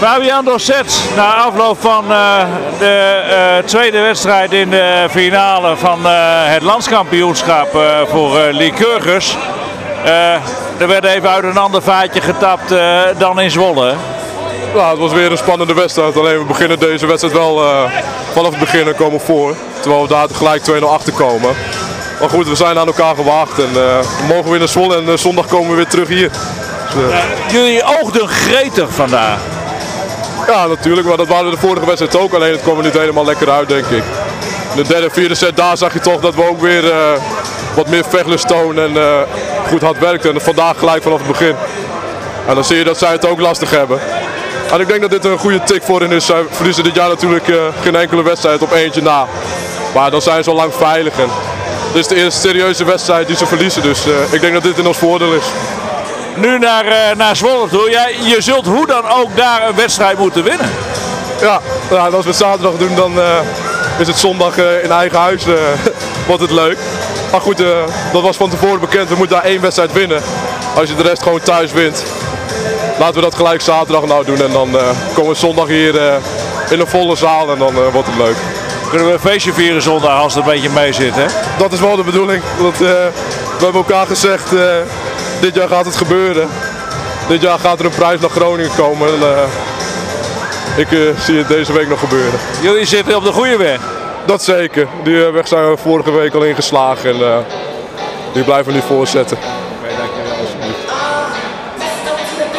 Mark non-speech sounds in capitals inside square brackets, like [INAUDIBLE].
Fabian Dorset, na afloop van uh, de uh, tweede wedstrijd in de finale van uh, het landskampioenschap voor Lycurgus. er werd even uit een ander vaatje getapt dan in Zwolle. Ja, het was weer een spannende wedstrijd. Alleen we beginnen deze wedstrijd wel vanaf het begin komen voor. Terwijl we daar gelijk 2-0 achter komen. Maar goed, we zijn aan elkaar gewaagd en we mogen weer naar Zwolle en zondag komen we weer terug hier. Dus, jullie oogden gretig vandaag. Ja, natuurlijk. Maar dat waren de vorige wedstrijd ook. Alleen het kwam er niet helemaal lekker uit, denk ik. De derde, vierde set, daar zag je toch dat we ook weer uh, wat meer vechtlust tonen en uh, goed hard werkten. En vandaag gelijk vanaf het begin. En dan zie je dat zij het ook lastig hebben. En ik denk dat dit een goede tik voor hen is. Zij verliezen dit jaar natuurlijk uh, geen enkele wedstrijd op eentje na. Maar dan zijn ze al lang veilig. En dit is de eerste serieuze wedstrijd die ze verliezen. Dus ik denk dat dit in ons voordeel is nu naar, uh, naar Zwolle toe. Jij, je zult hoe dan ook daar een wedstrijd moeten winnen. Ja, ja als we het zaterdag doen, dan uh, is het zondag uh, in eigen huis. [LAUGHS] wordt het leuk. Maar goed, dat was van tevoren bekend. We moeten daar één wedstrijd winnen. Als je de rest gewoon thuis wint. Laten we dat gelijk zaterdag nou doen. En dan komen we zondag hier in een volle zaal en dan wordt het leuk. Kunnen we een feestje vieren zondag als het een beetje mee zit, hè? Dat is wel de bedoeling. Dat, we hebben elkaar gezegd, dit jaar gaat het gebeuren. Dit jaar gaat er een prijs naar Groningen komen. En, uh, ik uh, zie het deze week nog gebeuren. Jullie zitten op de goede weg? Dat zeker. Die weg zijn we vorige week al ingeslagen en uh, die blijven we nu voortzetten.